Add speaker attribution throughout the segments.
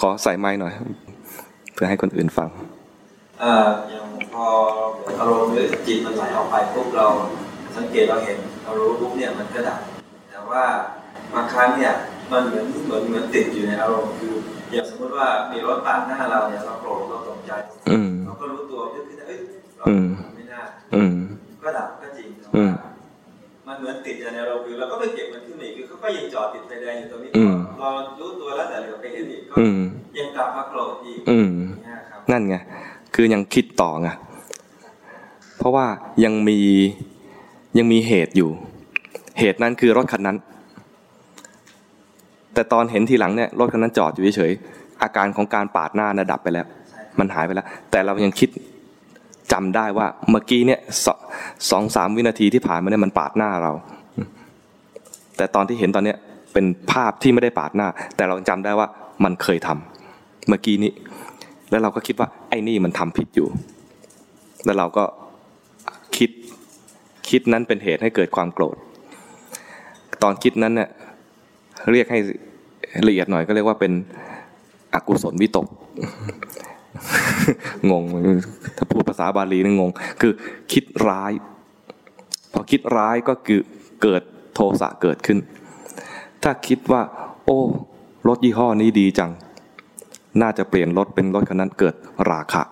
Speaker 1: ขอใส่ไม้หน่อย เพื่อให้คนอื่นฟัง
Speaker 2: อ่าอย่างพออารมณ์หรือจิตมันไหลออกไปปุ๊บเราสังเกตเราเห็นเรารู้ปุ๊บเนี่ยมันก็ดับแต่ว่าบางครั้งเนี่ยมันเหมือนเหมือนเหมือนติดอยู่ในอารมณ์คืออย่างสมมติว่ามีรถปาดหน้าเราเนี่ยเราโกรธเราตกใจเราก็รู้ตัวยึดขึ้นเอ้ยเราไม่น่าก็ดับก็จริง มันเหมือนติดอยู่ในอารมณ์คือเราก็ไปเก็บมันขึ้นอีกคือเขาก็ยังจอดติดไฟแดงอยู่ตรงนี้เรารู้ตัวแล้วแต่เราไปเห็นอีกก็ยังกลับมาโกรธอีก
Speaker 1: นั่นไงคือยังคิดต่อไงเพราะว่ายังมียังมีเหตุอยู่ เหตุนั้นคือรถคันนั้น แต่ตอนเห็นทีหลังเนี่ยรถคันนั้นจอดอยู่เฉยอาการของการปาดหน้านะดับไปแล้ว มันหายไปแล้ว แต่เรายังคิด จำได้ว่าเมื่อกี้เนี่ยสองสามวินาทีที่ผ่านมาเนี่ยมันปาดหน้าเรา แต่ตอนที่เห็นตอนเนี้ยเป็นภาพที่ไม่ได้ปาดหน้า แต่เราจำได้ว่ามันเคยทำเมื่อกี้นี้ แล้วเราก็คิดว่าไอ้นี่มันทำผิดอยู่ แล้วเราก็คิดคิดนั้นเป็นเหตุให้เกิดความโกรธ ตอนคิดนั้นเนี่ยเรียกให้ละเอียดหน่อยก็เรียกว่าเป็นอกุศลวิตก งงถ้าพูดภา ษาบาลีนี่งง คือคิดร้าย พอคิดร้ายก็คือเกิดโทสะเกิดขึ้น ถ้าคิดว่า โอ้รถยี่ห้อนี้ดีจัง น่าจะเปลี่ยนรถเป็นรถคันนั้นเกิดราคะ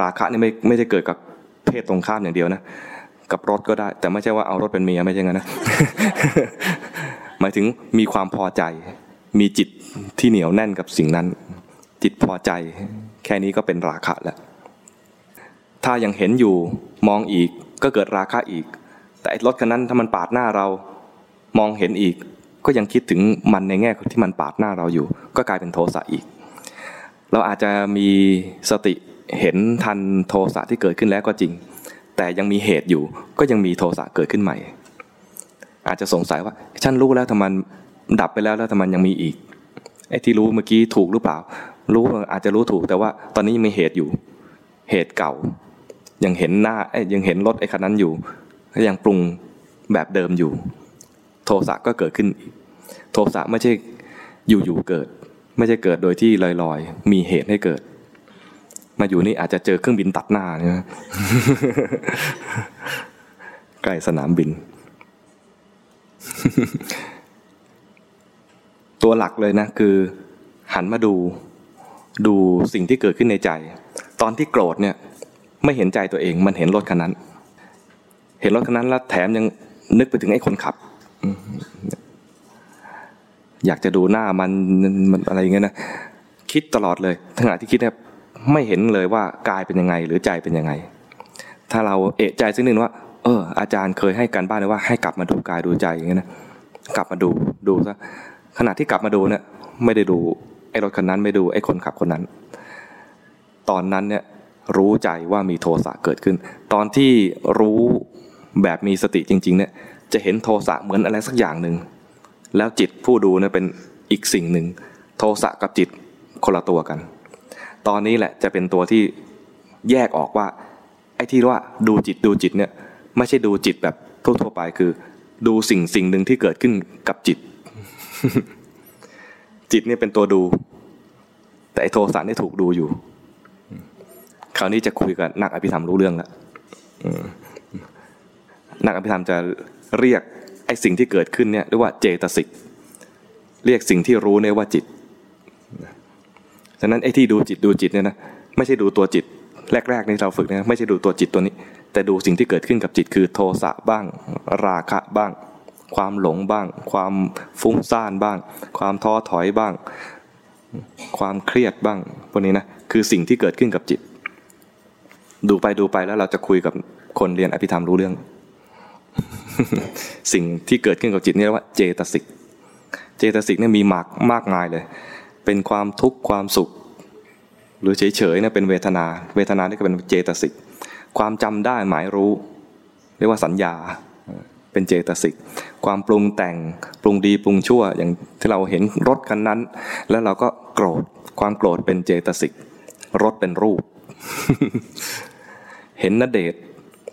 Speaker 1: ราคะนี่ไม่ไม่ได้เกิดกับเพศตรงข้ามอย่างเดียวนะ กับรถก็ได้ แต่ไม่ใช่ว่าเอารถเป็นเมียไม่ใช่งั้นนะ หมายถึงมีความพอใจ มีจิตที่เหนียวแน่นกับสิ่งนั้น จิตพอใจ แค่นี้ก็เป็นราคะแล้ว ถ้ายังเห็นอยู่มองอีกก็เกิดราคะอีก แต่รถคันนั้นถ้ามันปาดหน้าเรา มองเห็นอีก ก็ยังคิดถึงมันในแง่ที่มันปาดหน้าเราอยู่ ก็กลายเป็นโทสะอีก เราอาจจะมีสติเห็นทันโทสะที่เกิดขึ้นแล้วก็จริง แต่ยังมีเหตุอยู่ ก็ยังมีโทสะเกิดขึ้นใหม่ อาจจะสงสัยว่า ฉันรู้แล้วทำไมดับไปแล้วแล้วทำไมยังมีอีกไอ้ที่รู้เมื่อกี้ถูกหรือเปล่า รู้อาจจะรู้ถูกแต่ว่าตอนนี้ยังมีเหตุอยู่ เหตุเก่า ยังเห็นหน้าไอ้ยังเห็นรถไอ้คันนั้นอยู่ก็ยังปรุงแบบเดิมอยู่ โทสะก็เกิดขึ้น โทสะไม่ใช่อยู่ๆเกิด ไม่ใช่เกิดโดยที่ลอยๆ มีเหตุให้เกิด มาอยู่นี่อาจจะเจอเครื่องบินตัดหน้าเนี่ยใกล้สนามบิน ตัวหลักเลยนะคือ หันมาดูดูสิ่งที่เกิดขึ้นในใจ ตอนที่โกรธเนี่ย ไม่เห็นใจตัวเอง มันเห็นรถคันนั้น เห็นรถคันนั้นแล้วแถมยังนึกไปถึงไอ้คนขับ อยากจะดูหน้ามันมันอะไรอย่างเงี้ยนะคิดตลอดเลยขณะที่คิดเนี่ยไม่เห็นเลยว่ากายเป็นยังไง หรือใจเป็นยังไง ถ้าเราเอะใจสักนิดว่า เออ อาจารย์เคยให้การบ้านเลยว่าให้กลับมาดูกายดูใจอย่างเงี้ยนะกลับมาดูดูซะขณะที่กลับมาดูเนี่ย ไม่ได้ดูไอ้รถคันนั้นไม่ดูไอ้คนขับคนนั้น ตอนนั้นเนี่ย รู้ใจว่ามีโทสะเกิดขึ้น ตอนที่รู้แบบมีสติจริง ๆ เนี่ยจะเห็นโทสะเหมือนอะไรสักอย่างหนึ่งแล้วจิตผู้ดูเนี่ยเป็นอีกสิ่งหนึ่ง โทสะกับจิตคนละตัวกัน ตอนนี้แหละจะเป็นตัวที่แยกออกว่า ไอ้ที่ว่าดูจิตดูจิตเนี่ยไม่ใช่ดูจิตแบบทั่วๆไปคือ ดูสิ่งสิ่งหนึ่งที่เกิดขึ้นกับจิต จิตเนี่ยเป็นตัวดู แต่ไอ้โทสะนี่ถูกดูอยู่ คราวนี้จะคุยกับนักอภิธรรมรู้เรื่องแล้วนักอภิธรรมจะเรียกไอ้สิ่งที่เกิดขึ้นเนี่ยเรียกว่าเจตสิกเรียกสิ่งที่รู้เนี่ยว่าจิตฉะนั้นไอ้ที่ดูจิตดูจิตเนี่ยนะไม่ใช่ดูตัวจิต แรกๆในเราฝึกนะไม่ใช่ดูตัวจิตตัวนี้ แต่ดูสิ่งที่เกิดขึ้นกับจิตคือโทสะบ้าง ราคะบ้าง ความหลงบ้าง ความฟุ้งซ่านบ้าง ความท้อถอยบ้าง ความเครียดบ้างพวกนี้นะคือสิ่งที่เกิดขึ้นกับจิต ดูไปดูไปแล้วเราจะคุยกับคนเรียนอภิธรรมรู้เรื่อง สิ่งที่เกิดขึ้นกับจิตนี่เรียกว่าเจตสิก เจตสิกเนี่ยมีมากมากมายเลย เป็นความทุกข์ความสุข หรือเฉยๆเนี่ยเป็นเวทนา เวทนานี่ก็เป็นเจตสิก ความจำได้หมายรู้ เรียกว่าสัญญา เป็นเจตสิก ความปรุงแต่งปรุงดีปรุงชั่ว อย่างที่เราเห็นรถคันนั้น แล้วเราก็โกรธ ความโกรธเป็นเจตสิก รถเป็นรูป เห็นนเดช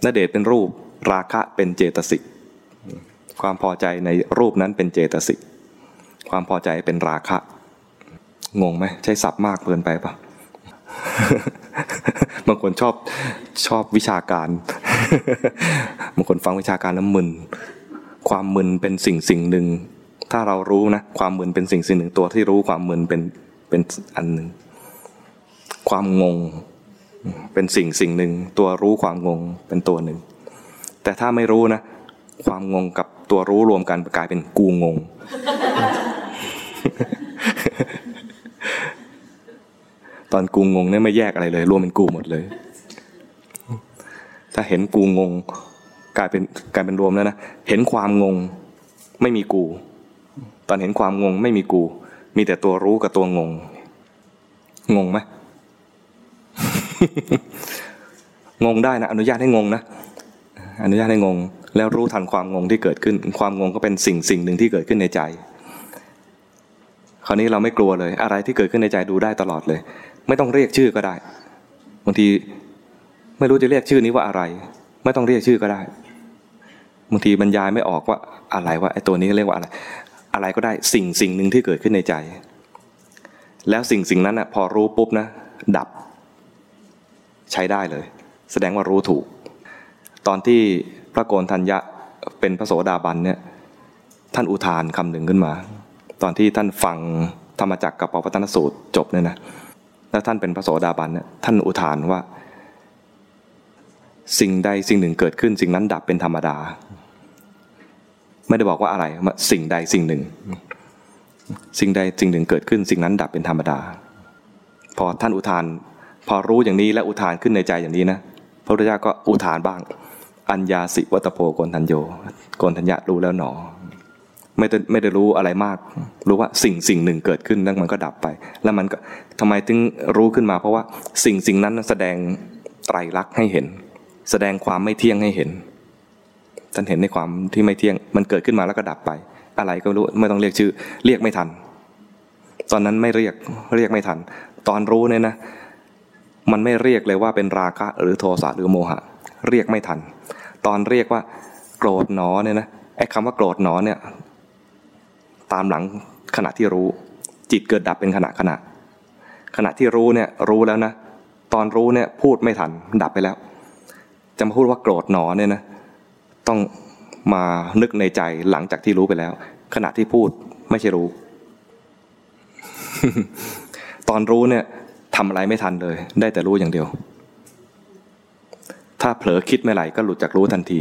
Speaker 1: นเดชเป็นรูป ราคะเป็นเจตสิก ความพอใจในรูปนั้นเป็นเจตสิก ความพอใจเป็นราคะ งงไหมใช้ศัพท์มากเกินไปปะบางคนชอบชอบวิชาการ บางคนฟังวิชาการแล้วมึน ความมึนเป็นสิ่งสิ่งหนึ่ง ถ้าเรารู้นะ ความมึนเป็นสิ่งสิ่งหนึ่งตัวที่รู้ความมึนเป็นเป็นอันหนึ่ง ความงง เป็นสิ่งสิ่งหนึ่งตัวรู้ความงงเป็นตัวหนึ่ง แต่ถ้าไม่รู้นะ ความงงกับตัวรู้รวมกันกลายเป็นกูงง ตอนกูงงเนี่ยไม่แยกอะไรเลย รวมเป็นกูหมดเลย ถ้าเห็นกูงง กลายเป็นกลายเป็นรวมแล้วนะเห็นความงง ไม่มีกู ตอนเห็นความงงไม่มีกู มีแต่ตัวรู้กับตัวงง งงไหม งงได้นะ อนุญาตให้งงนะ อนุญาตให้งง แล้วรู้ทันความงงที่เกิดขึ้น ความงงก็เป็นสิ่งสิ่งหนึ่งที่เกิดขึ้นในใจ คราวนี้เราไม่กลัวเลย อะไรที่เกิดขึ้นในใจดูได้ตลอดเลย ไม่ต้องเรียกชื่อก็ได้ บางทีไม่รู้จะเรียกชื่อนี้ว่าอะไร ไม่ต้องเรียกชื่อก็ได้ บางทีบรรยายไม่ออกว่าอะไรว่าไอ้ตัวนี้เรียกว่าอะไร อะไรก็ได้สิ่งสิ่งหนึ่งที่เกิดขึ้นในใจ แล้วสิ่งสิ่งนั้นอะพอรู้ปุ๊บนะ ดับ ใช้ได้เลย แสดงว่ารู้ถูก ตอนที่พระโกนทัญญะเป็นพระโสดาบันเนี่ยท่านอุทานคำหนึ่งขึ้นมา ตอนที่ท่านฟังธรรมจักรกับปวัตนสูตรจบเนี่ยนะแล้วท่านเป็นพระโสดาบันเนี่ยท่านอุทานว่า สิ่งใดสิ่งหนึ่งเกิดขึ้น สิ่งนั้นดับเป็นธรรมดา ไม่ได้บอกว่าอะไรสิ่งใดสิ่งหนึ่ง สิ่งใดสิ่งหนึ่งเกิดขึ้น สิ่งนั้นดับเป็นธรรมดา พอท่านอุทาน พอรู้อย่างนี้และอุทานขึ้นในใจอย่างนี้นะพระพุทธเจ้าก็อุทานบ้าง อัญญาสิวัตโพโกนทัญโยโกนทัญญะรู้แล้วหนอ ไม่ได้ไม่ได้รู้อะไรมาก รู้ว่าสิ่งสิ่งหนึ่งเกิดขึ้นแล้วมันก็ดับไป แล้วมันก็ทำไมถึงรู้ขึ้นมา เพราะว่าสิ่งสิ่งนั้นแสดงไตรลักษณ์ให้เห็น แสดงความไม่เที่ยงให้เห็นท่านเห็นในความที่ไม่เที่ยง มันเกิดขึ้นมาแล้วก็ดับไป อะไรก็รู้ไม่ต้องเรียกชื่อ เรียกไม่ทัน ตอนนั้นไม่เรียกเรียกไม่ทัน ตอนรู้เนี่ยนะ มันไม่เรียกเลยว่าเป็นราคะหรือโทสะหรือโมหะ เรียกไม่ทัน ตอนเรียกว่า โกรธหนอเนี่ยนะไอ้คำว่าโกรธหนอเนี่ยตามหลังขณะที่รู้ จิตเกิดดับเป็นขณะขณะ ขณะที่รู้เนี่ยรู้แล้วนะ ตอนรู้เนี่ยพูดไม่ทันดับไปแล้ว จะมาพูดว่าโกรธหนอเนี่ยนะต้องมานึกในใจหลังจากที่รู้ไปแล้ว ขณะที่พูดไม่ใช่รู้ ตอนรู้เนี่ย ทำอะไรไม่ทันเลย ได้แต่รู้อย่างเดียว ถ้าเผลอคิดไม่ไหลก็หลุดจากรู้ทันที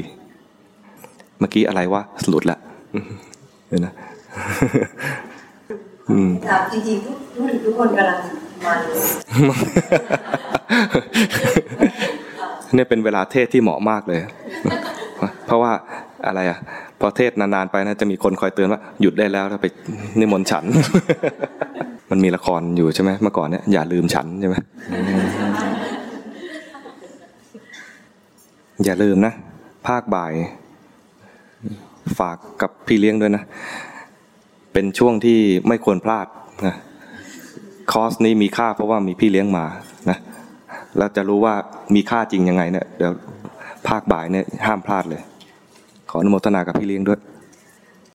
Speaker 1: เมื่อกี้อะไรวะหลุดละเห็นนะอืม
Speaker 3: ครับจริงๆทุกทุกคนกำลังมัน
Speaker 1: เนี่ยเป็นเวลาเทศที่เหมาะมากเลย เพราะว่า อะไรอะพอเทศนานๆไปนะจะมีคนคอยเตือนว่าหยุดได้แล้วแล้วไปนิมนต์ฉัน มันมีละครอยู่ใช่ไหมเมื่อก่อนเนี่ยอย่าลืมฉันใช่ไหมอย่าลืมนะ ภาคบ่าย ฝากกับพี่เลี้ยงด้วยนะ เป็นช่วงที่ไม่ควรพลาดนะคอร์สนี้มีค่าเพราะว่ามีพี่เลี้ยงมานะแล้วจะรู้ว่ามีค่าจริงยังไงเนี่ยเดี๋ยวภาคบ่ายเนี่ยห้ามพลาดเลย ออนุโมทนากับพี่เลี้ยงด้วย